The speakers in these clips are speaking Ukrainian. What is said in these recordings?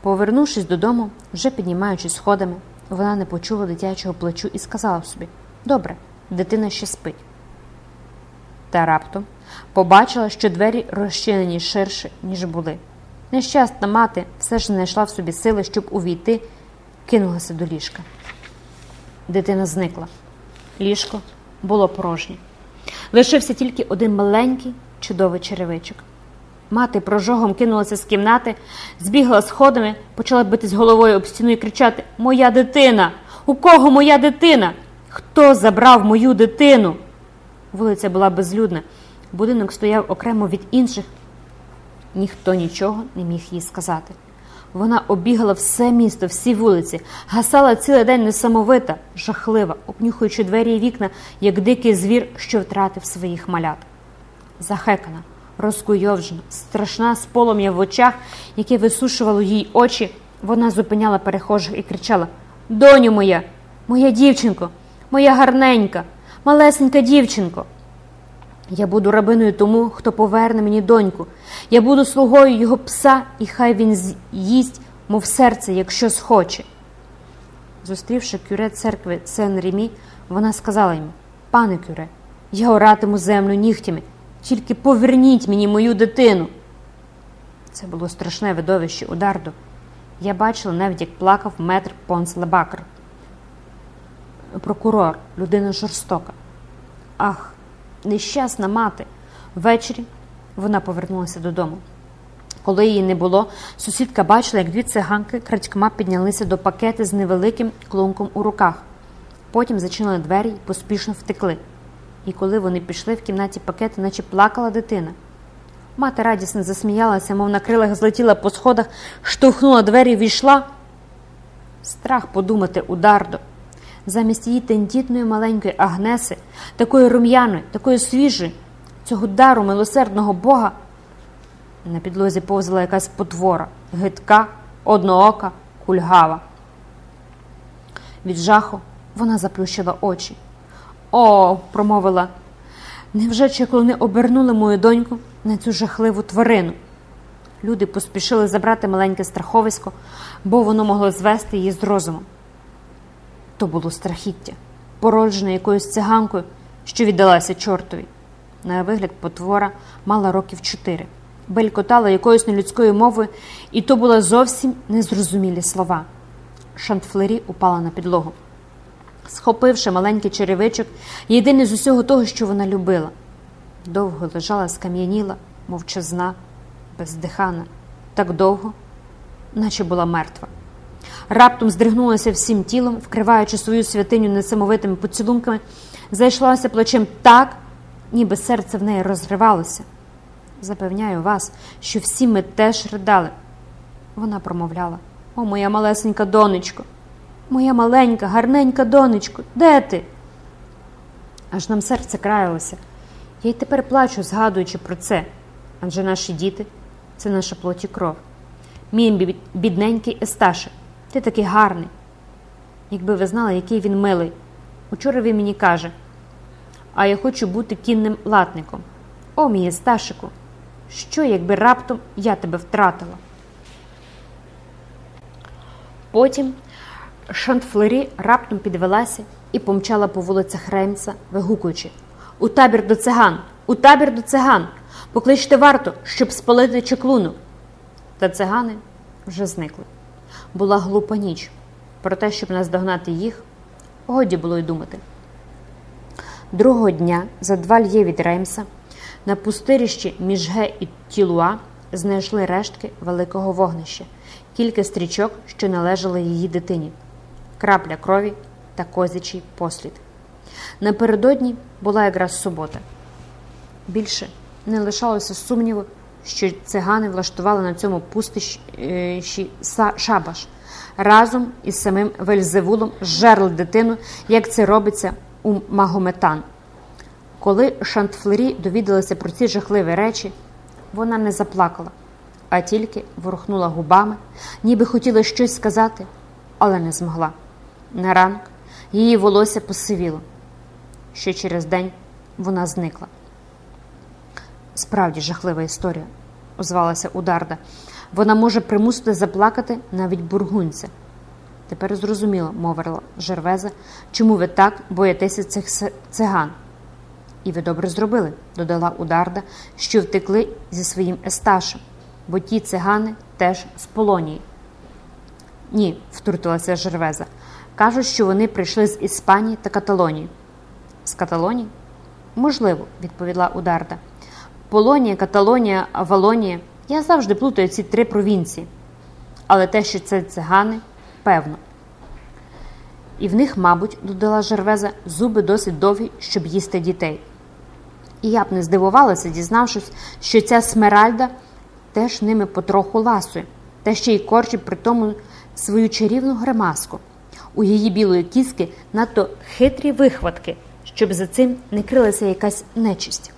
Повернувшись додому, вже піднімаючись сходами, вона не почула дитячого плачу і сказала собі Добре, дитина ще спить. Та раптом побачила, що двері розчинені ширше, ніж були. Нещасна мати все ж знайшла в собі сили, щоб увійти, кинулася до ліжка. Дитина зникла. Ліжко було порожнє. Лишився тільки один маленький чудовий черевичок. Мати прожогом кинулася з кімнати, збігла сходами, почала битись головою об стіну і кричати: Моя дитина! У кого моя дитина? Хто забрав мою дитину? Вулиця була безлюдна, будинок стояв окремо від інших. Ніхто нічого не міг їй сказати. Вона обігала все місто, всі вулиці, гасала цілий день несамовита, жахлива, обнюхуючи двері і вікна, як дикий звір, що втратив своїх малят. Захекана, розкуйовжена, страшна з полум'я в очах, яке висушувало їй очі, вона зупиняла перехожих і кричала: Доню моя, моя дівчинко, моя гарненька, малесенька дівчинко. Я буду рабиною тому, хто поверне мені доньку. Я буду слугою його пса, і хай він їсть, мов серце, якщо схоче. Зустрівши кюре церкви Сен Ремі, вона сказала йому: Пане кюре, я оратиму землю нігтями, тільки поверніть мені мою дитину. Це було страшне видовище у Дарду. Я бачила навіть, як плакав метр Понс Лебакр. Прокурор, людина жорстока. Ах, нещасна мати. Ввечері вона повернулася додому. Коли її не було, сусідка бачила, як дві циганки крадькома піднялися до пакети з невеликим клунком у руках. Потім зачинили двері і поспішно втекли. І коли вони пішли в кімнаті пакети, наче плакала дитина. Мати радісно засміялася, мов на крилах злетіла по сходах, штовхнула двері і війшла. Страх подумати удардо. Замість її тендітної маленької Агнеси, такої рум'яної, такої свіжої, цього дару милосердного Бога, на підлозі повзала якась потвора, гидка, одноока, кульгава. Від жаху вона заплющила очі. О, промовила, невже чеклуни обернули мою доньку на цю жахливу тварину? Люди поспішили забрати маленьке страховисько, бо воно могло звести її з розуму. То було страхіття, породжене якоюсь циганкою, що віддалася чортові. На вигляд потвора мала років чотири, белькотала якоюсь нелюдською мовою, і то були зовсім незрозумілі слова. Шантфлері упала на підлогу, схопивши маленький черевичок, єдине з усього того, що вона любила. Довго лежала, скам'яніла, мовчазна, бездихана, так довго, наче була мертва. Раптом здригнулася всім тілом, вкриваючи свою святиню несамовитими поцілунками, зайшлася плечем так, ніби серце в неї розривалося. Запевняю вас, що всі ми теж ридали. Вона промовляла: О, моя малесенька донечко, моя маленька, гарненька донечко, де ти? Аж нам серце краялося. Я й тепер плачу, згадуючи про це, адже наші діти це наша плоть і кров. Мій бідненький Есташе, ти такий гарний. Якби ви знали, який він милий. Учора він мені каже, а я хочу бути кінним латником. О, мій Есташику, що, якби раптом я тебе втратила? Потім Шантфлері раптом підвелася і помчала по вулицях Ремса, вигукуючи У табір до циган! У табір до циган! Покличте варту, щоб спалити чеклуну. Та цигани вже зникли. Була глупа ніч. Про те, щоб наздогнати їх, годі було й думати. Другого дня, за два льє від Реймса, на пустирищі між Ге і Тілуа знайшли рештки великого вогнища, кілька стрічок, що належали її дитині, крапля крові та козячий послід. Напередодні була якраз субота. Більше не лишалося сумніву, що цигани влаштували на цьому пустищі шабаш разом із самим Вельзевулом жерли дитину, як це робиться у Магометан. Коли Шантфлері довідалася про ці жахливі речі, вона не заплакала, а тільки ворухнула губами, ніби хотіла щось сказати, але не змогла. На ранок її волосся посивіло. Ще через день вона зникла. Справді жахлива історія, озвалася Ударда. Вона може примусити заплакати навіть бургунця. Тепер зрозуміло, мовила Жервеза, чому ви так боїтеся цих циган. І ви добре зробили, додала Ударда, що втекли зі своїм Есташем, бо ті цигани теж з Полонії. Ні, втрутилася Жервеза. Кажуть, що вони прийшли з Іспанії та Каталонії. З Каталонії? Можливо, відповіла Ударда. Полонія, Каталонія, Авалонія. Я завжди плутаю ці три провінції. Але те, що це цигани, певно. І в них, мабуть, додала Жервеза, зуби досить довгі, щоб їсти дітей. І я б не здивувалася, дізнавшись, що ця смеральда теж ними потроху ласує, та ще й корчить при тому свою чарівну гримаску. У її білої кіски надто хитрі вихватки, щоб за цим не крилася якась нечисть.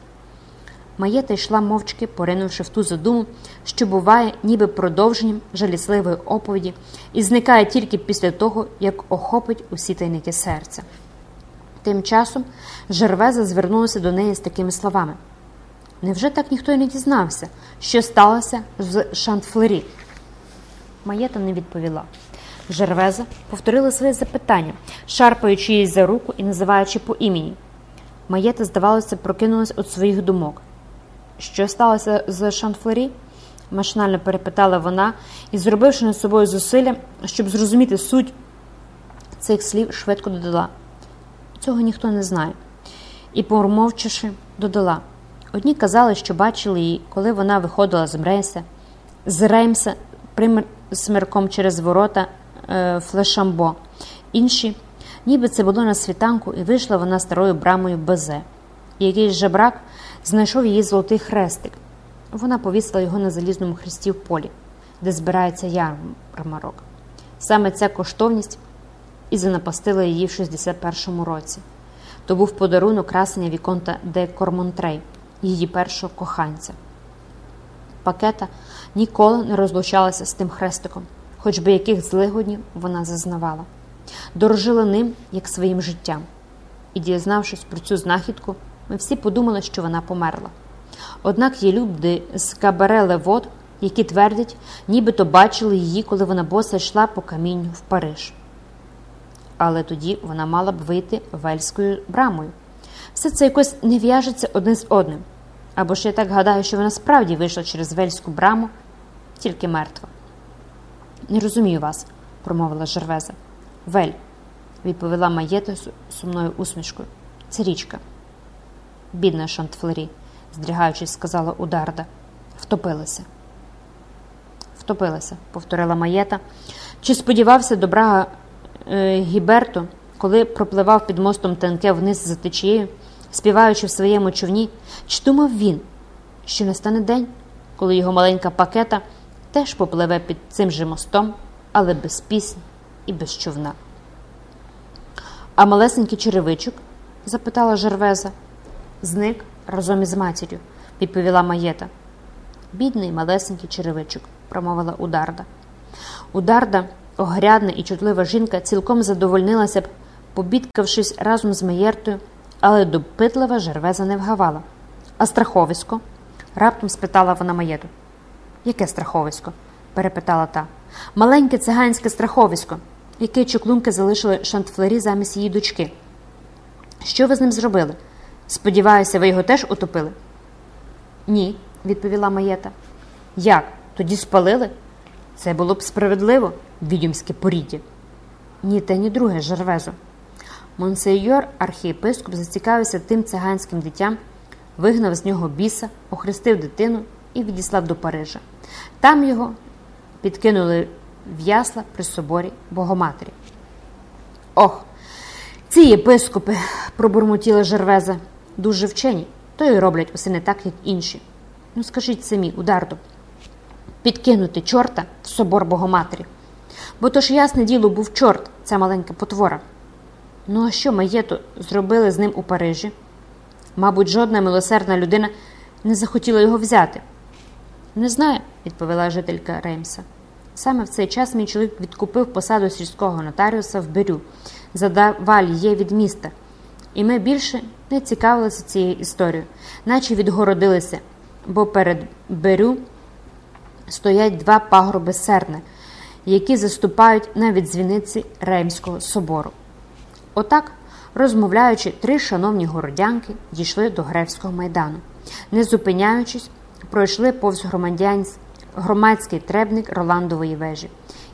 Маєта йшла мовчки, поринувши в ту задуму, що буває ніби продовженням жалісливої оповіді і зникає тільки після того, як охопить усі тайники серця. Тим часом Жервеза звернулася до неї з такими словами: Невже так ніхто й не дізнався, що сталося з Шантфлері? Маєта не відповіла. Жервеза повторила своє запитання, шарпаючи її за руку і називаючи по імені. Маєта, здавалося, прокинулась від своїх думок. Що сталося з Шанфлері? машинально перепитала вона і, зробивши над собою зусилля, щоб зрозуміти суть цих слів, швидко додала. Цього ніхто не знає. І, промовчивши, додала. Одні казали, що бачили її, коли вона виходила з Брейса, з Реймса примирком через ворота Флешамбо. Інші, ніби це було на світанку, і вийшла вона старою брамою Безе. І якийсь жебрак знайшов її золотий хрестик. Вона повісила його на залізному хресті в полі, де збирається ярмарок. Саме ця коштовність і занапастила її в 61-му році. То був подарунок красення Віконта де Кормонтрей, її першого коханця. Пакета ніколи не розлучалася з тим хрестиком, хоч би яких злигоднів вона зазнавала. Дорожила ним як своїм життям. І, дізнавшись про цю знахідку, ми всі подумали, що вона померла. Однак є люди з кабаре Левод, які твердять, нібито бачили її, коли вона боса йшла по камінню в Париж. Але тоді вона мала б вийти вельською брамою. Все це якось не в'яжеться одне з одним. Або ж я так гадаю, що вона справді вийшла через вельську браму, тільки мертва. Не розумію вас, промовила Жервеза. Вель, відповіла Маєта сумною усмішкою. Це річка. Бідна Шантфлері, здригаючись, сказала Ударда. Втопилася. Втопилася, повторила Маєта. Чи сподівався до брага е, Гіберто, коли пропливав під мостом Тенке вниз за течією, співаючи в своєму човні, чи думав він, що настане день, коли його маленька пакета теж попливе під цим же мостом, але без пісні і без човна. А малесенький черевичок? запитала Жервеза. Зник разом із матір'ю, відповіла Маєта. Бідний малесенький черевичок, промовила Ударда. Ударда, огрядна і чутлива жінка, цілком задовольнилася б, побідкавшись разом з Маєртою, але допитлива жервеза не вгавала. А страховисько? раптом спитала вона Маєту. Яке страховисько? перепитала та. Маленьке циганське страховисько, яке чуклунки залишили шантфлері замість її дочки. Що ви з ним зробили? Сподіваюся, ви його теж утопили? Ні, відповіла Маєта. Як? Тоді спалили? Це було б справедливо, відьомське поріддя. Ні, те, ні друге, Жервезо. Монсейор, архієпископ, зацікавився тим циганським дитям, вигнав з нього біса, охрестив дитину і відіслав до Парижа. Там його підкинули в ясла при соборі Богоматері. Ох, ці єпископи, пробурмотіла Жервеза, дуже вчені, то й роблять усе не так, як інші. Ну, скажіть самі, Удардо, підкинути чорта в собор Богоматері. Бо то ж ясне діло був чорт, ця маленька потвора. Ну, а що маєто зробили з ним у Парижі? Мабуть, жодна милосердна людина не захотіла його взяти. Не знаю, відповіла жителька Реймса. Саме в цей час мій чоловік відкупив посаду сільського нотаріуса в Берю за вальє від міста, і ми більше не цікавилися цією історією, наче відгородилися, бо перед Берю стоять два пагорби серни, які заступають на відзвіниці Реймського собору. Отак, розмовляючи, три шановні городянки дійшли до Гревського майдану. Не зупиняючись, пройшли повз громадський требник Роландової вежі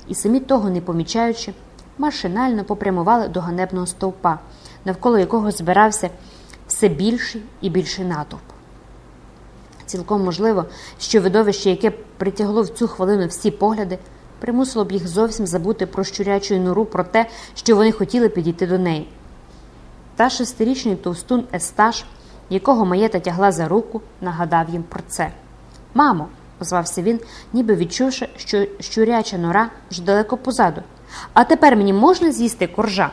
і, самі того не помічаючи, машинально попрямували до ганебного стовпа, навколо якого збирався все більший і більший натовп. Цілком можливо, що видовище, яке притягло в цю хвилину всі погляди, примусило б їх зовсім забути про щурячу нору, про те, що вони хотіли підійти до неї. Та шестирічний товстун Есташ, якого маєта тягла за руку, нагадав їм про це. Мамо, озвався він, ніби відчувши, що щуряча нора вже далеко позаду. А тепер мені можна з'їсти коржа?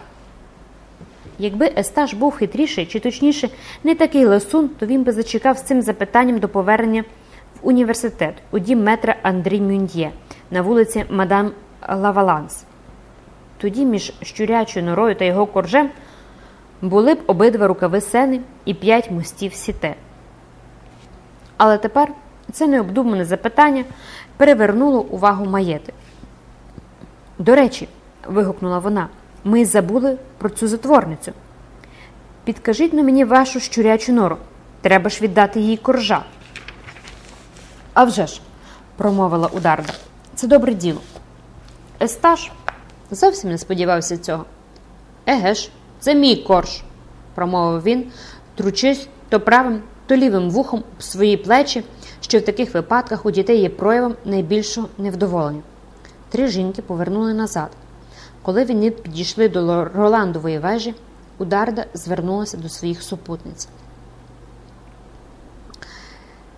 Якби Есташ був хитріший, чи точніше, не такий ласун, то він би зачекав з цим запитанням до повернення в університет у дім метра Андрій Мюндє на вулиці Мадам Лаваланс. Тоді між щурячою норою та його коржем були б обидва рукави сени і п'ять мостів сіте. Але тепер це необдумане запитання перевернуло увагу маєти. До речі, вигукнула вона, ми забули про цю затворницю. Підкажіть на мені вашу щурячу нору. Треба ж віддати їй коржа. «А вже ж», – промовила Ударда, це добре діло. Есташ зовсім не сподівався цього. Еге ж, це мій корж, промовив він, тручись то правим, то лівим вухом в свої плечі, що в таких випадках у дітей є проявом найбільшого невдоволення. Три жінки повернули назад. Коли вони підійшли до Роландової вежі, Ударда звернулася до своїх супутниць.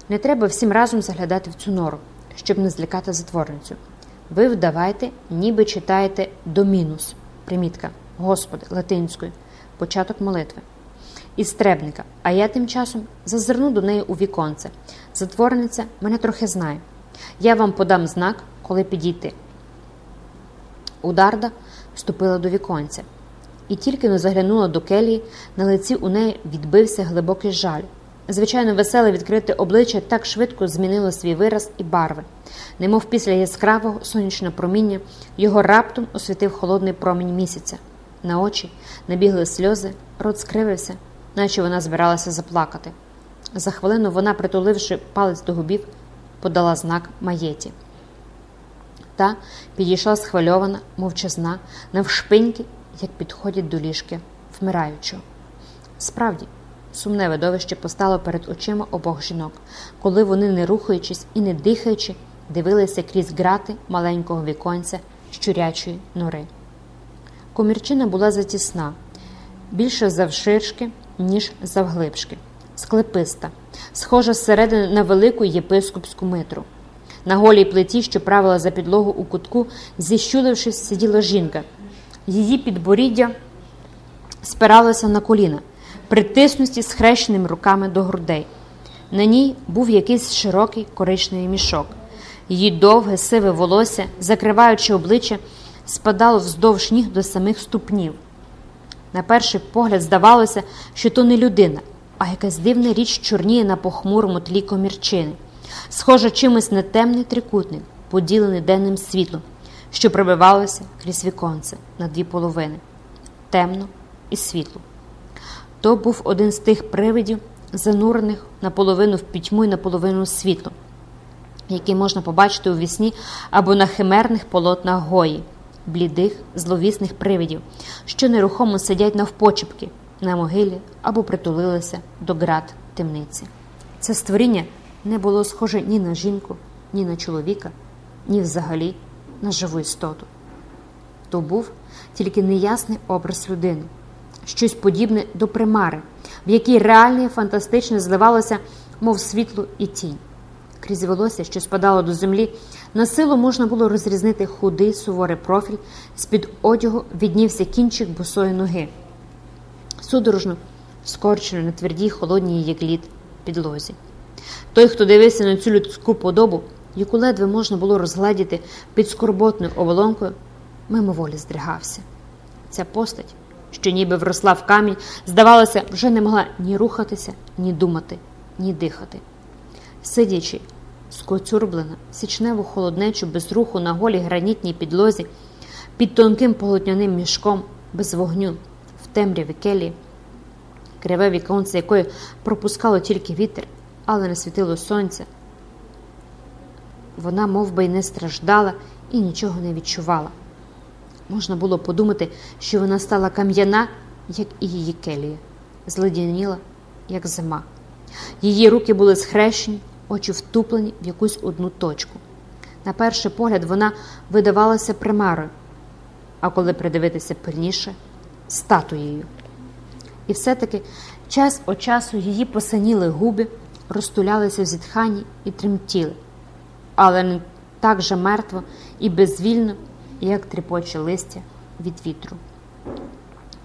Не треба всім разом заглядати в цю нору, щоб не злякати затворницю. Ви вдавайте, ніби читаєте домінус, примітка, Господи, латинською, початок молитви. Істребника, а я тим часом зазирну до неї у віконце. Затворниця мене трохи знає. Я вам подам знак, коли підійти. Ударда вступила до віконця, і тільки не заглянула до келії, на лиці у неї відбився глибокий жаль. Звичайно, веселе відкрите обличчя так швидко змінило свій вираз і барви, немов після яскравого сонячного проміння його раптом освітив холодний промінь місяця. На очі набігли сльози, рот скривився, наче вона збиралася заплакати. За хвилину вона, притуливши палець до губів, подала знак маєті. Та підійшла схвильована, мовчазна, навшпиньки, як підходять до ліжки вмираючого. Справді, сумне видовище постало перед очима обох жінок, коли вони, не рухаючись і не дихаючи, дивилися крізь грати маленького віконця щурячої нори. Комірчина була затісна, більше завширшки, ніж завглибшки, склеписта, схожа зсередини на велику єпископську митру. На голій плиті, що правила за підлогу у кутку, зіщулившись, сиділа жінка. Її підборіддя спиралося на коліна, притиснуті схрещеними руками до грудей. На ній був якийсь широкий коричневий мішок. Її довге, сиве волосся, закриваючи обличчя, спадало вздовж ніг до самих ступнів. На перший погляд здавалося, що то не людина, а якась дивна річ чорніє на похмурому тлі комірчини, схожа чимось на темний трикутник, поділений денним світлом, що пробивалося крізь віконце на дві половини темно і світло. То був один з тих привидів, занурених наполовину в пітьму і наполовину світло, які можна побачити у вісні або на химерних полотнах гої блідих, зловісних привидів, що нерухомо сидять навпочепки на могилі або притулилися до град темниці. Це створіння не було схоже ні на жінку, ні на чоловіка, ні взагалі на живу істоту. То був тільки неясний образ людини, щось подібне до примари, в якій реальне і фантастичне зливалося, мов світло і тінь крізь волосся, що спадало до землі, на силу можна було розрізнити худий суворий профіль, з-під одягу віднівся кінчик босої ноги, судорожно скорчено на твердій холодній як лід підлозі. Той, хто дивився на цю людську подобу, яку ледве можна було розгледіти під скорботною оболонкою, мимоволі здригався. Ця постать, що ніби вросла в камінь, здавалося, вже не могла ні рухатися, ні думати, ні дихати. Сидячи скоцюрблена, січневу холоднечу без руху на голій гранітній підлозі, під тонким полотняним мішком, без вогню, в темряві келії, криве віконце якої пропускало тільки вітер, але не світило сонця. Вона мов би, й не страждала і нічого не відчувала. Можна було подумати, що вона стала кам'яна, як і її келія, зледяніла, як зима. Її руки були схрещені, очі втуплені в якусь одну точку. На перший погляд вона видавалася примарою, а коли придивитися пильніше статуєю. І все-таки час від часу її посиніли губи, розтулялися в зітханні і тремтіли, але не так же мертво і безвільно, як тріпоче листя від вітру.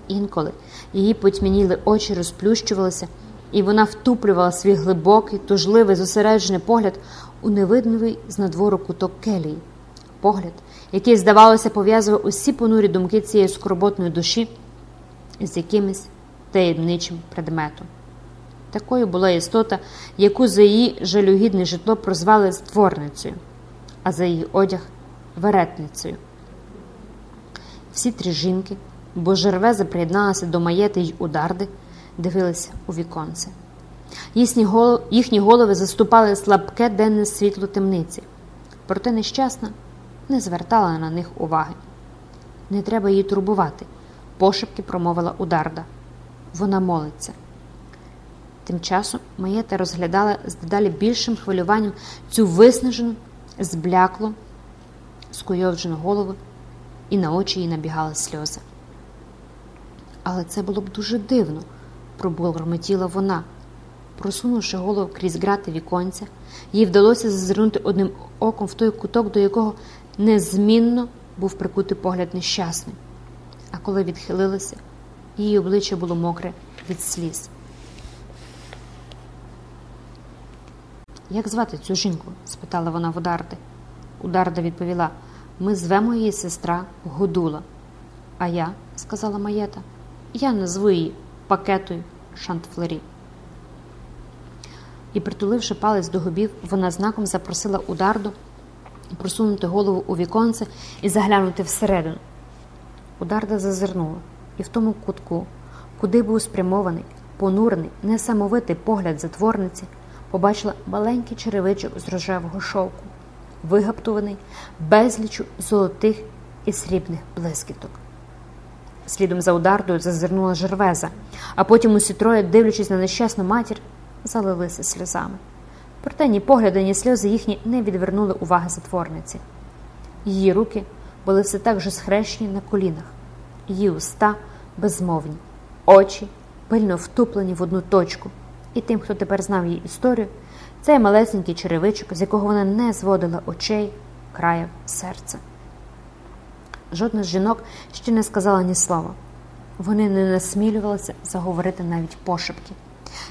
Інколи її потьмяніли очі розплющувалися, і вона втуплювала свій глибокий, тужливий, зосереджений погляд у невидний з надвору куток келії, погляд, який, здавалося, пов'язував усі понурі думки цієї скорботної душі з якимось таємничим предметом. Такою була істота, яку за її жалюгідне житло прозвали створницею, а за її одяг веретницею. Всі три жінки, бо Жервеза приєдналася до маєти й ударди, дивилися у віконце. Їхні голови, заступали слабке денне світло темниці, проте нещасна не звертала на них уваги. Не треба її турбувати, пошепки промовила ударда. Вона молиться. Тим часом Маєта розглядала з дедалі більшим хвилюванням цю виснажену, збляклу, скуйовджену голову, і на очі їй набігали сльози. Але це було б дуже дивно, пробурмотіла вона. Просунувши голову крізь грати віконця, їй вдалося зазирнути одним оком в той куток, до якого незмінно був прикутий погляд нещасний. А коли відхилилася, її обличчя було мокре від сліз. Як звати цю жінку? спитала вона Ударди. Ударда відповіла ми звемо її сестра Гудула. А я, сказала Маєта, я назву її пакетою Шантфлері. І, притуливши палець до губів, вона знаком запросила Ударду просунути голову у віконце і заглянути всередину. Ударда зазирнула, і в тому кутку, куди був спрямований, понурений, несамовитий погляд затворниці, побачила маленький черевичок з рожевого шовку, вигаптуваний безлічу золотих і срібних блискіток. Слідом за удардою зазирнула жервеза, а потім усі троє, дивлячись на нещасну матір, залилися сльозами. Проте ні погляди, ні сльози їхні не відвернули уваги затворниці. Її руки були все так же схрещені на колінах, її уста безмовні, очі пильно втуплені в одну точку, і тим, хто тепер знав її історію, цей малесенький черевичок, з якого вона не зводила очей, краяв серця. Жодна з жінок ще не сказала ні слова. Вони не насмілювалися заговорити навіть пошепки.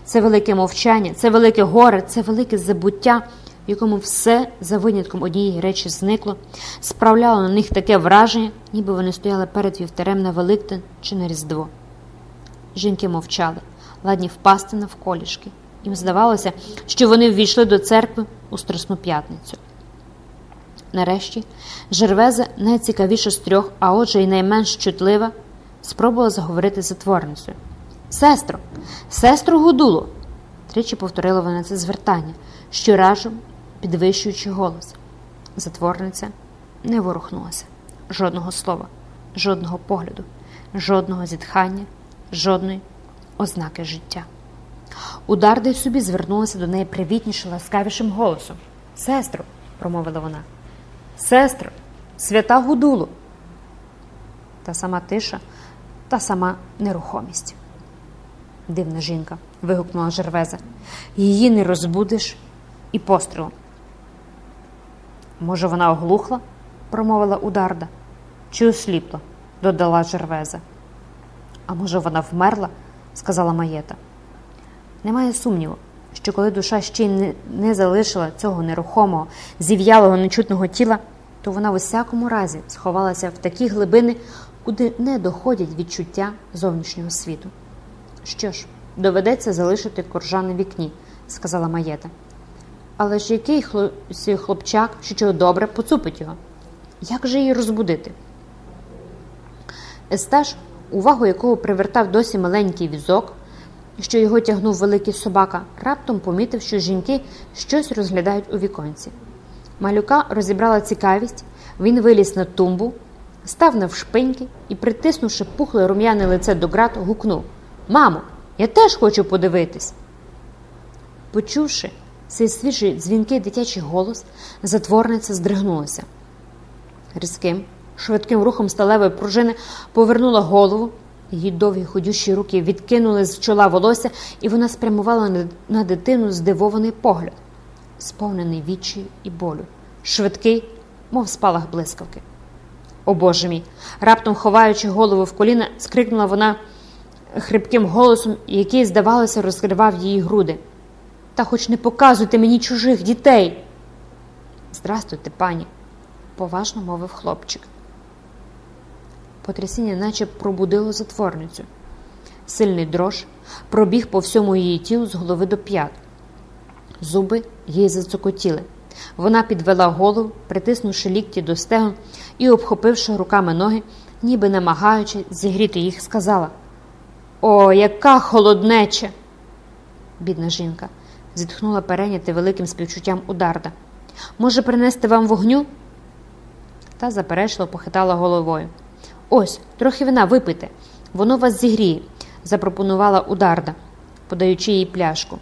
Це велике мовчання, це велике горе, це велике забуття, якому все за винятком однієї речі зникло, справляло на них таке враження, ніби вони стояли перед вівтарем на Великдень чи на Різдво. Жінки мовчали, ладні впасти навколішки. Їм здавалося, що вони ввійшли до церкви у Страсну п'ятницю. Нарешті Жервеза, найцікавіша з трьох, а отже, й найменш чутлива, спробувала заговорити затворницею. Сестро, сестро Гудуло, тричі повторила вона це звертання, щоразу підвищуючи голос. Затворниця не ворухнулася. Жодного слова, жодного погляду, жодного зітхання, жодної ознаки життя. Ударда й собі звернулася до неї привітніше, ласкавішим голосом. Сестро, промовила вона. Сестро, свята Гудуло. Та сама тиша, та сама нерухомість. Дивна жінка, вигукнула Жервеза. Її не розбудиш і пострілом. Може, вона оглухла? промовила Ударда. Чи осліпла? додала Жервеза. А може, вона вмерла? сказала Маєта. Немає сумніву, що коли душа ще й не, залишила цього нерухомого, зів'ялого нечутного тіла, то вона в усякому разі сховалася в такі глибини, куди не доходять відчуття зовнішнього світу. Що ж, доведеться залишити коржа на вікні, сказала Маєта. Але ж який хло... хлопчак, що чого добре, поцупить його? Як же її розбудити? Естаж, увагу якого привертав досі маленький візок, що його тягнув великий собака, раптом помітив, що жінки щось розглядають у віконці. Малюка розібрала цікавість, він виліз на тумбу, став навшпиньки і, притиснувши пухле рум'яне лице до град, гукнув Мамо, я теж хочу подивитись. Почувши цей свіжий дзвінкий дитячий голос, затворниця здригнулася. Різким, швидким рухом сталевої пружини повернула голову, її довгі ходючі руки відкинули з чола волосся, і вона спрямувала на дитину здивований погляд, сповнений відчаю і болю, швидкий, мов спалах блискавки. О Боже мій! Раптом ховаючи голову в коліна, скрикнула вона хрипким голосом, який, здавалося, розкривав її груди. Та хоч не показуйте мені чужих дітей. Здрастуйте, пані, поважно мовив хлопчик. Потрясіння наче пробудило затворницю. Сильний дрож пробіг по всьому її тілу з голови до п'ят. Зуби їй зацокотіли. Вона підвела голову, притиснувши лікті до стегон і, обхопивши руками ноги, ніби намагаючи зігріти їх, сказала: О, яка холоднеча! Бідна жінка, зітхнула перейняти великим співчуттям ударда. Може, принести вам вогню? Та заперечливо похитала головою. Ось, трохи вина випийте, воно вас зігріє, запропонувала ударда, подаючи їй пляшку.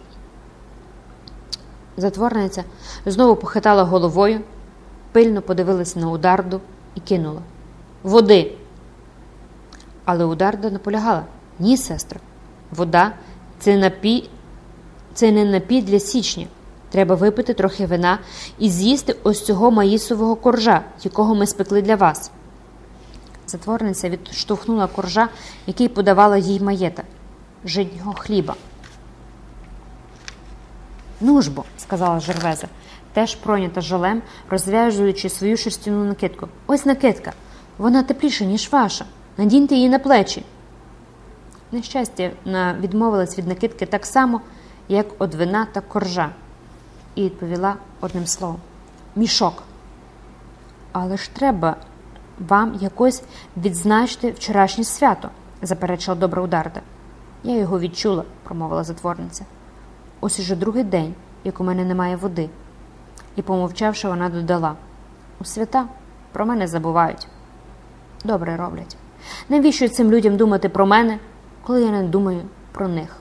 Затворниця знову похитала головою, пильно подивилася на ударду і кинула Води. Але ударда наполягала ні, сестро, вода це напій, це не напій для січня. Треба випити трохи вина і з'їсти ось цього маїсового коржа, якого ми спекли для вас. Затворниця відштовхнула коржа, який подавала їй маєта, жиднього хліба. Ну ж бо, сказала Жервеза, теж пройнята жалем, розв'язуючи свою шерстяну накидку. Ось накидка. Вона тепліша, ніж ваша. Надіньте її на плечі. Нещастя відмовилась від накидки так само, як од вина та коржа, і відповіла одним словом мішок. Але ж треба вам якось відзначити вчорашнє свято, заперечила добра ударда. Я його відчула, промовила затворниця. Ось уже другий день, як у мене немає води. І, помовчавши, вона додала у свята про мене забувають. Добре роблять. Навіщо цим людям думати про мене, коли я не думаю про них?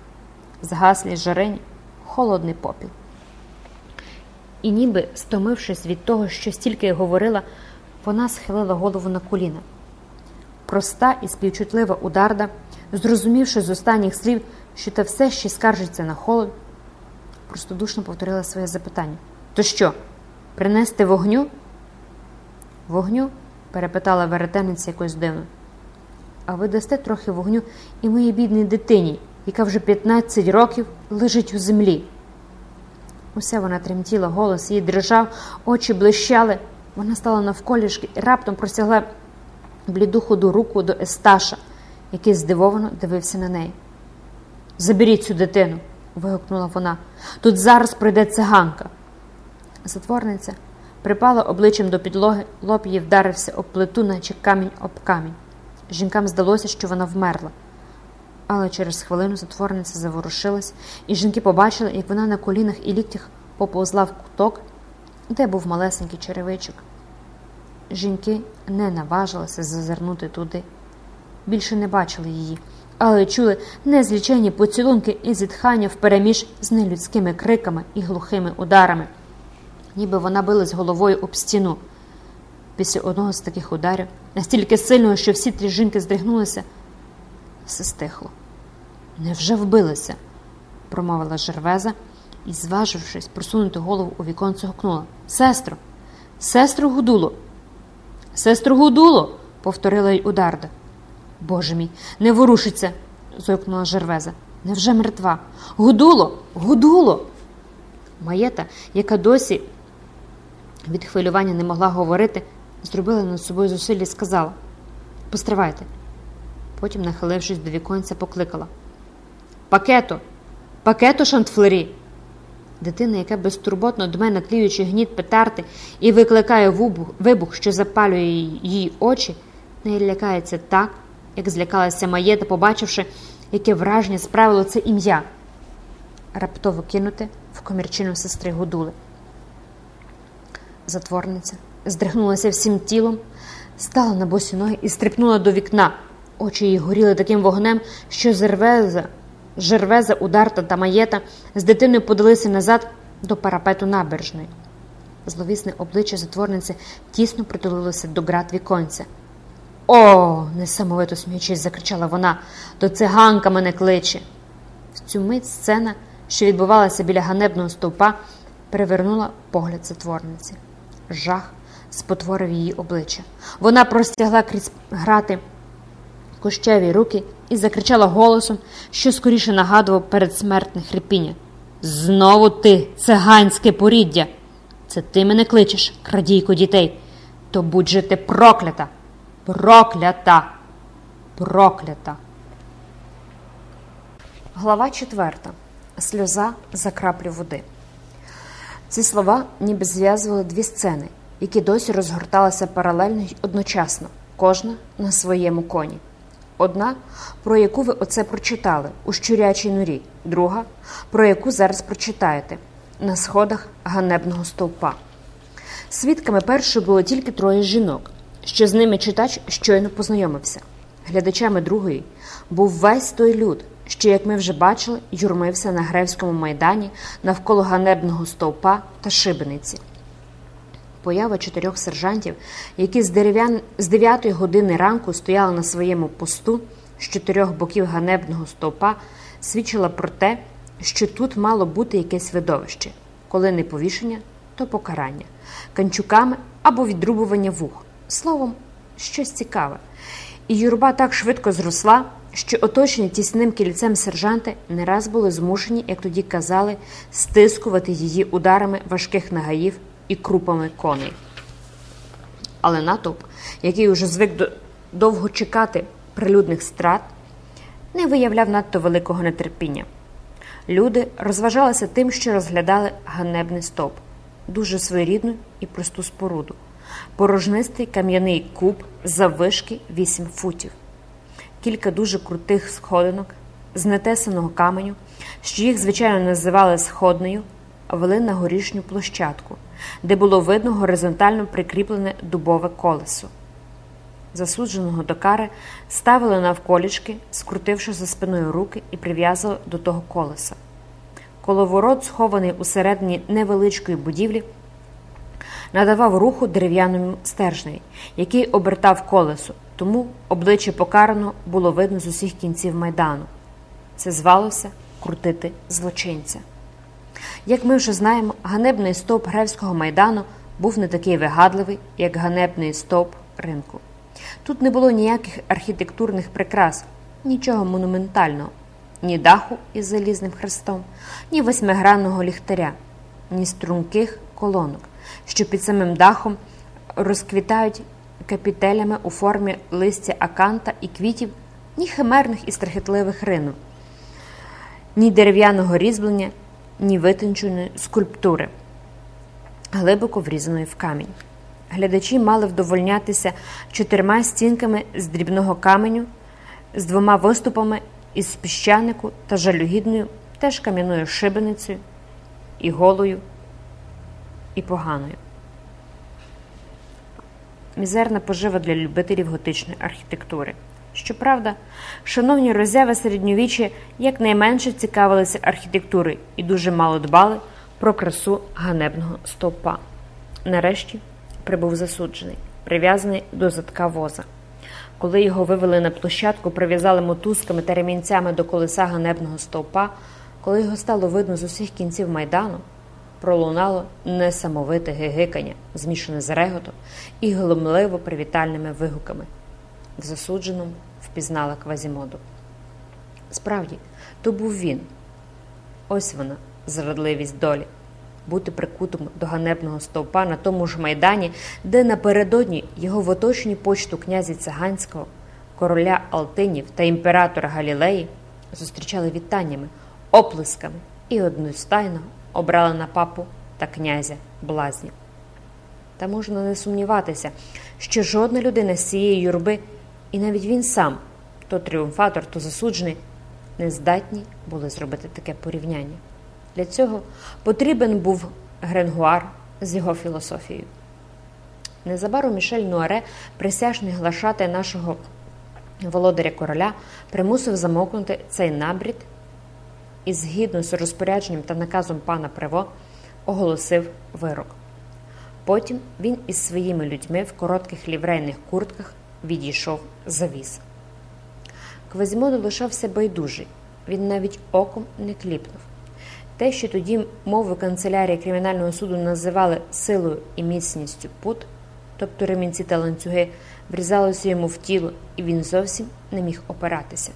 Згаслі жарені, холодний попіл. І, ніби, стомившись від того, що стільки говорила, вона схилила голову на коліна. Проста і співчутлива ударда, зрозумівши з останніх слів, що та все ще скаржиться на холод, простодушно повторила своє запитання. То що, принести вогню? Вогню? перепитала веретениця якось дивно. А ви дасте трохи вогню і моїй бідній дитині, яка вже 15 років лежить у землі. Уся вона тремтіла, голос її дрижав, очі блищали. Вона стала навколішки і раптом простягла бліду ходу руку до Есташа, який здивовано дивився на неї. Заберіть цю дитину, вигукнула вона. Тут зараз прийде циганка. Затворниця припала обличчям до підлоги, лоб її вдарився об плиту, наче камінь об камінь. Жінкам здалося, що вона вмерла. Але через хвилину затворниця заворушилась, і жінки побачили, як вона на колінах і ліктях поповзла в куток, де був малесенький черевичок. Жінки не наважилися зазирнути туди. Більше не бачили її, але чули незлічені поцілунки і зітхання впереміж з нелюдськими криками і глухими ударами, ніби вона билась головою об стіну. Після одного з таких ударів, настільки сильного, що всі три жінки здригнулися, все стихло. Невже вбилися? промовила Жервеза і, зважившись, просунути голову у віконце, гукнула Сестро, сестро Гудуло. Сестру Гудуло, повторила й ударда. Боже мій, не ворушиться, зойкнула Жервеза. Невже мертва? Гудуло, гудуло. Маєта, яка досі від хвилювання не могла говорити, зробила над собою зусилля і сказала Постривайте. Потім, нахилившись до віконця, покликала Пакето, пакето, шантфлері. Дитина, яка безтурботно дме на тліючий гніт петарти і викликає вибух, що запалює її очі, не лякається так, як злякалася Маєта, побачивши, яке враження справило це ім'я, раптово кинуте в комірчину сестри Гудули. Затворниця здригнулася всім тілом, стала на босі ноги і стрипнула до вікна. Очі її горіли таким вогнем, що зервеза, жервеза, ударта та маєта з дитиною подалися назад до парапету набережної. Зловісне обличчя затворниці тісно притулилося до град віконця. О, несамовито сміючись, закричала вона, то циганка мене кличе. В цю мить сцена, що відбувалася біля ганебного стовпа, перевернула погляд затворниці. Жах спотворив її обличчя. Вона простягла крізь грати кущеві руки і закричала голосом, що скоріше нагадував передсмертне хрипіння. Знову ти, циганське поріддя. Це ти мене кличеш, крадійко дітей. То будь же ти проклята, проклята, проклята. Глава четверта. Сльоза за краплю води. Ці слова ніби зв'язували дві сцени, які досі розгорталися паралельно й одночасно, кожна на своєму коні. Одна, про яку ви оце прочитали у щурячій норі, друга, про яку зараз прочитаєте на сходах ганебного стовпа. Свідками першої було тільки троє жінок, що з ними читач щойно познайомився. Глядачами другої був весь той люд, що, як ми вже бачили, юрмився на Гревському майдані навколо ганебного стовпа та шибениці. Поява чотирьох сержантів, які з дерев'ян з 9 години ранку стояли на своєму посту з чотирьох боків ганебного стовпа, свідчила про те, що тут мало бути якесь видовище, коли не повішення, то покарання, канчуками або відрубування вух. Словом, щось цікаве. І юрба так швидко зросла, що оточені тісним кільцем сержанти не раз були змушені, як тоді казали, стискувати її ударами важких нагаїв і крупами коней. Але натовп, який уже звик до довго чекати прилюдних страт, не виявляв надто великого нетерпіння. Люди розважалися тим, що розглядали ганебний стовп, дуже своєрідну і просту споруду, порожнистий кам'яний куб заввишки 8 футів, кілька дуже крутих сходинок з нетесаного каменю, що їх, звичайно, називали сходнею, вели на горішню площадку, де було видно горизонтально прикріплене дубове колесо. Засудженого до кари ставили навколічки, скрутивши за спиною руки і прив'язали до того колеса. Коловорот, схований усередині невеличкої будівлі, надавав руху дерев'яному стержневі, який обертав колесо, тому обличчя покарано було видно з усіх кінців майдану. Це звалося крутити злочинця. Як ми вже знаємо, ганебний стовп Гревського майдану був не такий вигадливий, як ганебний стовп ринку. Тут не було ніяких архітектурних прикрас, нічого монументального, ні даху із залізним хрестом, ні восьмигранного ліхтаря, ні струнких колонок, що під самим дахом розквітають капітелями у формі листя аканта і квітів, ні химерних і страхітливих ринок, ні дерев'яного різьблення, ні витонченої скульптури, глибоко врізаної в камінь. Глядачі мали вдовольнятися чотирма стінками з дрібного каменю, з двома виступами із піщанику та жалюгідною, теж кам'яною шибеницею, і голою, і поганою. Мізерна пожива для любителів готичної архітектури. Щоправда, шановні роззяви середньовіччя якнайменше цікавилися архітектурою і дуже мало дбали про красу ганебного стовпа. Нарешті прибув засуджений, прив'язаний до задка воза. Коли його вивели на площадку, прив'язали мотузками та ремінцями до колеса ганебного стовпа, коли його стало видно з усіх кінців майдану, пролунало несамовите гигикання, змішане з реготом і глумливо привітальними вигуками. В засудженому впізнала Квазімоду. Справді, то був він. Ось вона, зрадливість долі бути прикутим до ганебного стовпа на тому ж майдані, де напередодні його в оточенні почту князя Циганського, короля Алтинів та імператора Галілеї зустрічали вітаннями, оплесками і одностайно обрали на папу та князя блазнів. Та можна не сумніватися, що жодна людина з цієї юрби, і навіть він сам, то тріумфатор, то засуджений, не здатні були зробити таке порівняння. Для цього потрібен був Гренгуар з його філософією. Незабаром Мішель Нуаре, присяжний глашати нашого володаря короля, примусив замовкнути цей набрід і, згідно з розпорядженням та наказом пана Прево, оголосив вирок. Потім він із своїми людьми в коротких ліврейних куртках відійшов завіс. Квазімоду лишався байдужий, він навіть оком не кліпнув. Те, що тоді мови канцелярії кримінального суду називали силою і міцністю пут, тобто ремінці та ланцюги, врізалося йому в тіло, і він зовсім не міг опиратися.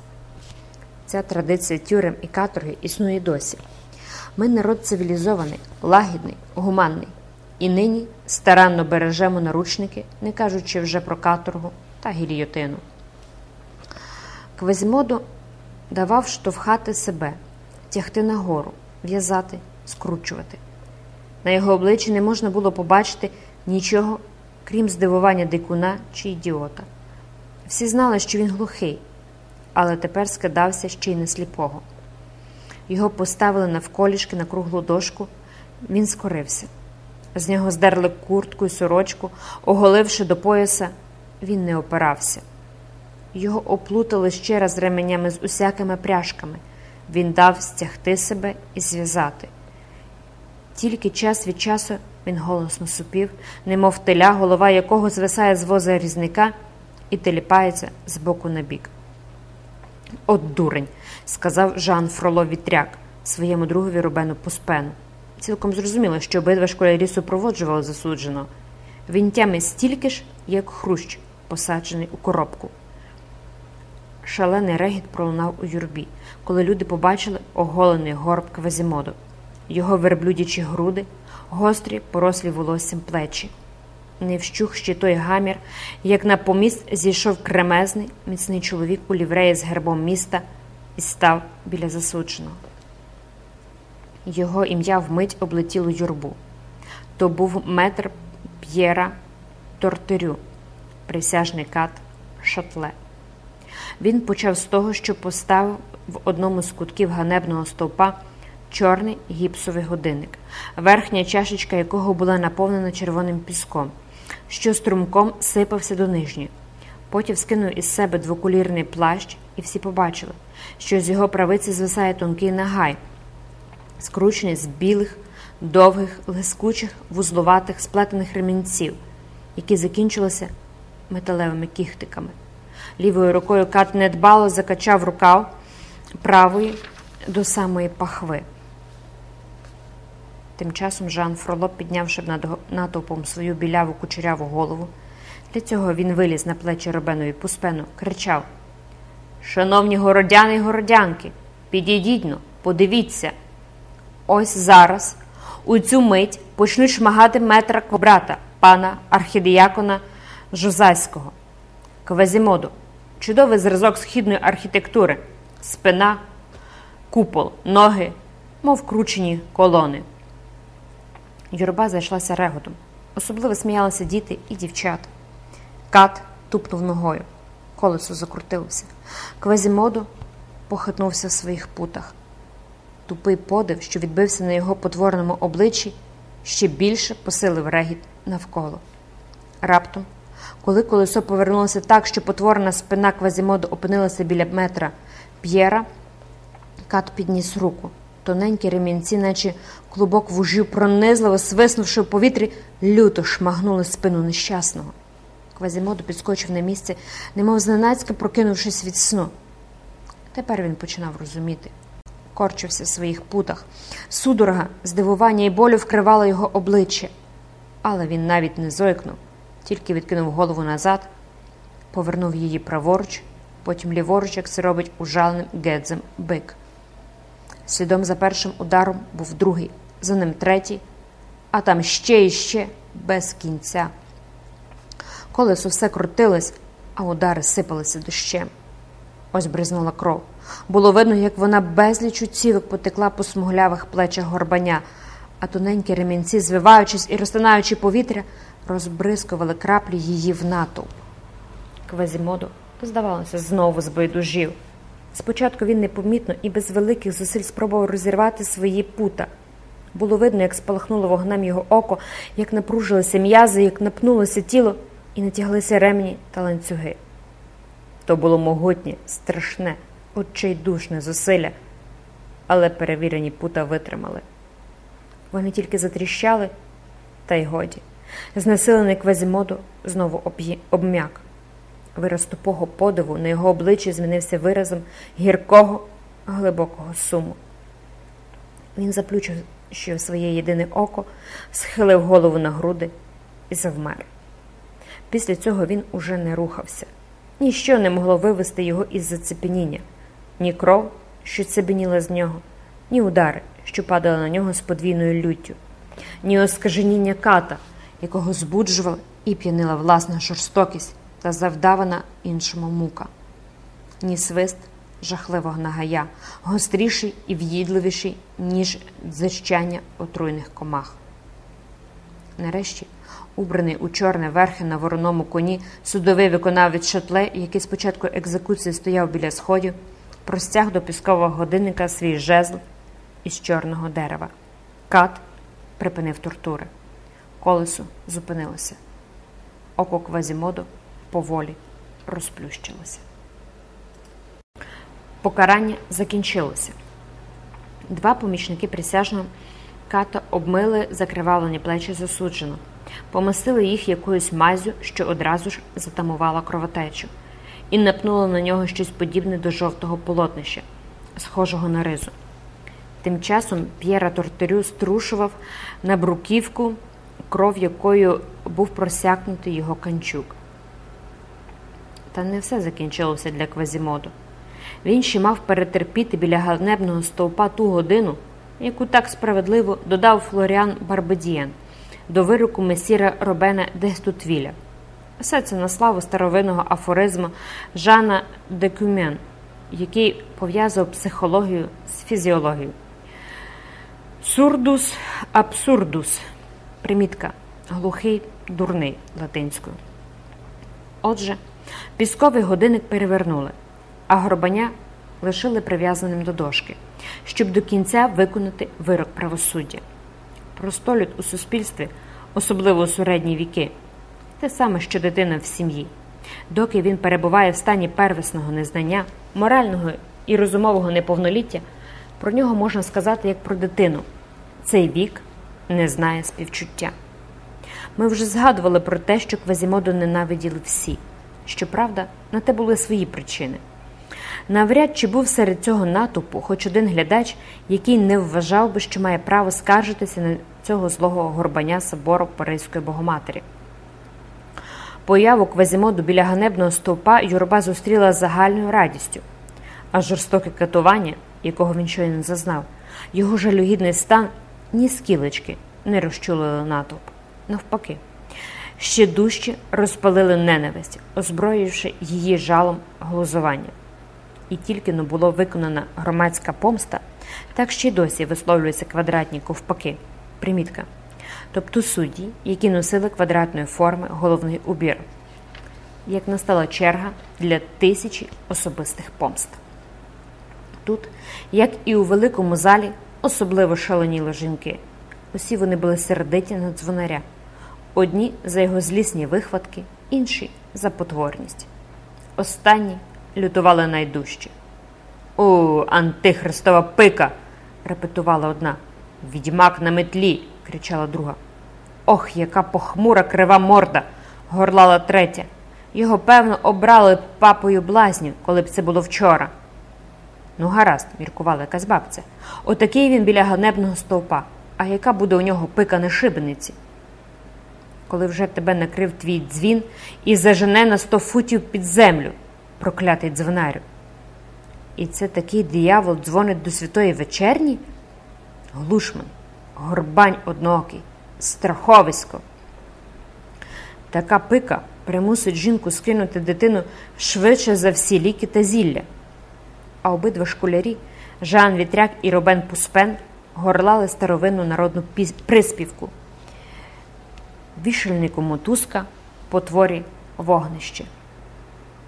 Ця традиція тюрем і каторги існує досі. Ми народ цивілізований, лагідний, гуманний, і нині старанно бережемо наручники, не кажучи вже про каторгу та гільйотину. Квазімоду давав штовхати себе, тягти нагору, в'язати, скручувати. На його обличчі не можна було побачити нічого, крім здивування дикуна чи ідіота. Всі знали, що він глухий, але тепер скидався ще й на сліпого. Його поставили навколішки на круглу дошку, він скорився. З нього здерли куртку і сорочку, оголивши до пояса, він не опирався. Його оплутали ще раз ременями з усякими пряжками. Він дав стягти себе і зв'язати. Тільки час від часу він голосно супів, немов теля, голова якого звисає з воза різника і теліпається з боку на бік. От дурень, сказав Жан Фроло Вітряк своєму другові Рубену Пуспену. Цілком зрозуміло, що обидва школярі супроводжували засудженого. Він тями стільки ж, як хрущ, посаджений у коробку. Шалений регіт пролунав у юрбі, коли люди побачили оголений горб Квазімоду, його верблюдячі груди, гострі, порослі волоссям плечі. Не вщух ще той гамір, як на поміст зійшов кремезний, міцний чоловік у лівреї з гербом міста і став біля засудженого. Його ім'я вмить облетіло юрбу. То був метр П'єра Тортерю, присяжний кат Шатле. Він почав з того, що поставив в одному з кутків ганебного стовпа чорний гіпсовий годинник, верхня чашечка якого була наповнена червоним піском, що струмком сипався до нижньої. Потім скинув із себе двокулірний плащ, і всі побачили, що з його правиці звисає тонкий нагай, скручений з білих, довгих, лискучих, вузлуватих, сплетених ремінців, які закінчилися металевими кіхтиками. Лівою рукою кат недбало закачав рукав правої до самої пахви. Тим часом Жан Фроло, піднявши над натовпом свою біляву кучеряву голову, для цього він виліз на плечі Робенові Пуспену, кричав Шановні городяни й городянки, підійдіть но, подивіться. Ось зараз, у цю мить, почнуть шмагати метра брата, пана архідіякона Жозайського. Квазімоду, чудовий зразок східної архітектури, спина, купол, ноги, мов кручені колони. Юрба зайшлася реготом. Особливо сміялися діти і дівчата. Кат тупнув ногою. Колесо закрутилося. Квазімоду похитнувся в своїх путах. Тупий подив, що відбився на його потвореному обличчі, ще більше посилив регіт навколо. Раптом коли колесо повернулося так, що потворена спина Квазімоду опинилася біля метра П'єра, кат підніс руку. Тоненькі ремінці, наче клубок вужів, пронизливо свиснувши в повітрі, люто шмагнули спину нещасного. Квазімоду підскочив на місце, немов зненацька прокинувшись від сну. Тепер він починав розуміти. Корчився в своїх путах. Судорога, здивування і болю вкривало його обличчя, але він навіть не зойкнув тільки відкинув голову назад, повернув її праворуч, потім ліворуч, як це робить ужаленим гедзем бик. Слідом за першим ударом був другий, за ним третій, а там ще і ще без кінця. Колесо все крутилось, а удари сипалися дощем. Ось бризнула кров. Було видно, як вона безліч цівок потекла по смуглявих плечах горбаня, а тоненькі ремінці, звиваючись і розтинаючи повітря, розбризкували краплі її в натовп. Квазімодо, здавалося, знову збайдужів. Спочатку він непомітно і без великих зусиль спробував розірвати свої пута. Було видно, як спалахнуло вогнем його око, як напружилися м'язи, як напнулося тіло і натяглися ремні та ланцюги. То було могутнє, страшне, отчайдушне зусилля, але перевірені пута витримали. Вони тільки затріщали, та й годі. Знесилений квазімоду знову обм'як. Вираз тупого подиву на його обличчі змінився виразом гіркого, глибокого суму. Він заплющив своє єдине око, схилив голову на груди і завмер. Після цього він уже не рухався. Ніщо не могло вивести його із зацепеніння, ні кров, що цебеніла з нього, ні удари, що падали на нього з подвійною люттю, ні оскаженіння ката, якого збуджувала і п'янила власна жорстокість та завдавана іншому мука, ні свист жахливого нагая, гостріший і в'їдливіший, ніж дзищання отруйних комах. Нарешті, убраний у чорне верхи на вороному коні, судовий виконавець шатле, який спочатку екзекуції стояв біля сходів, простяг до піскового годинника свій жезл із чорного дерева. Кат припинив тортури. Колесо зупинилося. Око Квазімоду поволі розплющилося. Покарання закінчилося. Два помічники присяжного ката обмили закривавлені плечі засуджено, помастили їх якоюсь мазю, що одразу ж затамувала кровотечу, і напнули на нього щось подібне до жовтого полотнища, схожого на ризу. Тим часом П'єра Тортерю струшував на бруківку, кров якою був просякнутий його канчук. Та не все закінчилося для Квазімоду. Він ще мав перетерпіти біля ганебного стовпа ту годину, яку так справедливо додав Флоріан Барбедієн до вироку месіра Робена Дестутвіля. Все це на славу старовинного афоризму Жана Декюмен, який пов'язував психологію з фізіологією. Сурдус абсурдус. Примітка глухий, дурний латинською. Отже, пісковий годинник перевернули, а гробаня лишили прив'язаним до дошки, щоб до кінця виконати вирок правосуддя. Простолюд у суспільстві, особливо у середні віки, те саме, що дитина в сім'ї. Доки він перебуває в стані первісного незнання, морального і розумового неповноліття, про нього можна сказати як про дитину. Цей вік не знає співчуття. Ми вже згадували про те, що Квазімоду ненавиділи всі. Щоправда, на те були свої причини. Навряд чи був серед цього натовпу хоч один глядач, який не вважав би, що має право скаржитися на цього злого горбаня собору Паризької Богоматері. Появу Квазімоду біля ганебного стовпа юрба зустріла загальною радістю, а жорстоке катування, якого він щойно зазнав, його жалюгідний стан ні скілечки не розчулили натовп. Навпаки, ще дужче розпалили ненависть, озброївши її жалом глузування. І тільки но було виконана громадська помста, так ще й досі висловлюються квадратні ковпаки. Примітка. Тобто судді, які носили квадратної форми головний убір, як настала черга для тисячі особистих помст. Тут, як і у великому залі, особливо шаленіли жінки. Усі вони були сердиті на дзвонаря. Одні за його злісні вихватки, інші за потворність. Останні лютували найдужче. О, антихристова пика. репетувала одна. Відьмак на метлі. кричала друга. Ох, яка похмура крива морда. горлала третя. Його, певно, обрали папою блазню, коли б це було вчора. Ну, гаразд, міркувала якась бабця. Отакий він біля ганебного стовпа. А яка буде у нього пика на шибениці? Коли вже тебе накрив твій дзвін і зажене на сто футів під землю, проклятий дзвонарю. І це такий диявол дзвонить до святої вечерні? Глушман, горбань одноокий, страховисько. Така пика примусить жінку скинути дитину швидше за всі ліки та зілля. А обидва школярі Жан Вітряк і Робен Пуспен горлали старовинну народну приспівку. Вішальнику мотузка, потворі вогнище.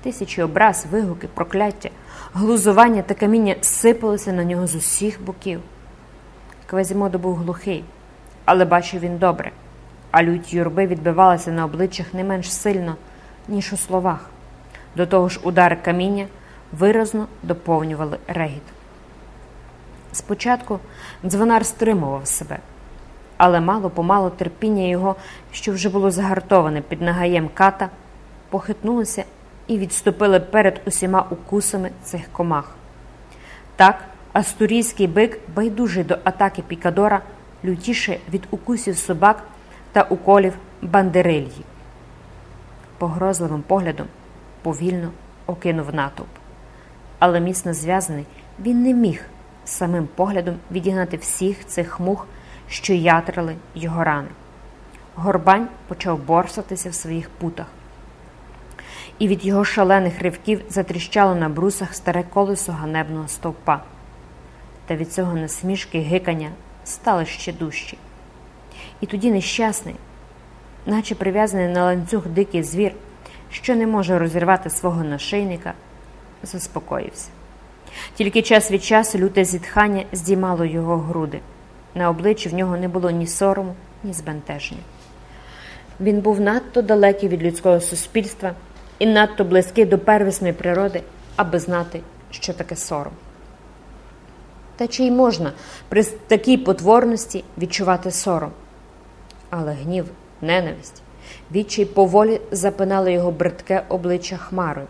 Тисячі образ, вигуки, прокляття, глузування та каміння сипалися на нього з усіх боків. Квазімодо був глухий, але бачив він добре, а лють юрби відбивалася на обличчях не менш сильно, ніж у словах. До того ж, удари каміння виразно доповнювали регіт. Спочатку дзвонар стримував себе, але мало помалу терпіння його, що вже було загартоване під нагаєм ката, похитнулося і відступили перед усіма укусами цих комах. Так, астурійський бик, байдужий до атаки Пікадора, лютіше від укусів собак та уколів бандерильї. Погрозливим поглядом повільно окинув натовп. Але міцно зв'язаний, він не міг самим поглядом відігнати всіх цих мух, що ятрили його рани. Горбань почав борсатися в своїх путах і від його шалених ривків затріщало на брусах старе колесо ганебного стовпа. Та від цього насмішки гикання стали ще дужчі. І тоді нещасний, наче прив'язаний на ланцюг дикий звір, що не може розірвати свого нашийника, заспокоївся. Тільки час від часу люте зітхання здіймало його груди. На обличчі в нього не було ні сорому, ні збентеження. Він був надто далекий від людського суспільства і надто близький до первісної природи, аби знати, що таке сором. Та чи й можна при такій потворності відчувати сором? Але гнів, ненависть, відчай поволі запинали його бридке обличчя хмарою,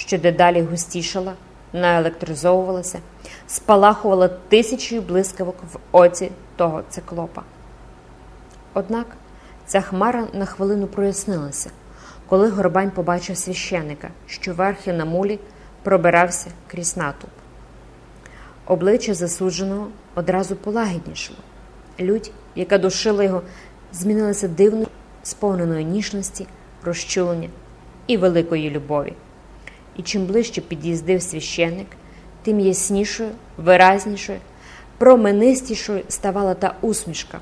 що дедалі густішала, наелектризовувалася, спалахувала тисячою блискавок в оці того циклопа. Однак ця хмара на хвилину прояснилася, коли Горбань побачив священика, що верхи на мулі пробирався крізь натовп. Обличчя засудженого одразу полагіднішало. Лють, яка душила його, змінилася дивно сповненою ніжності, розчулення і великої любові. І чим ближче під'їздив священик, тим яснішою, виразнішою, променистішою ставала та усмішка,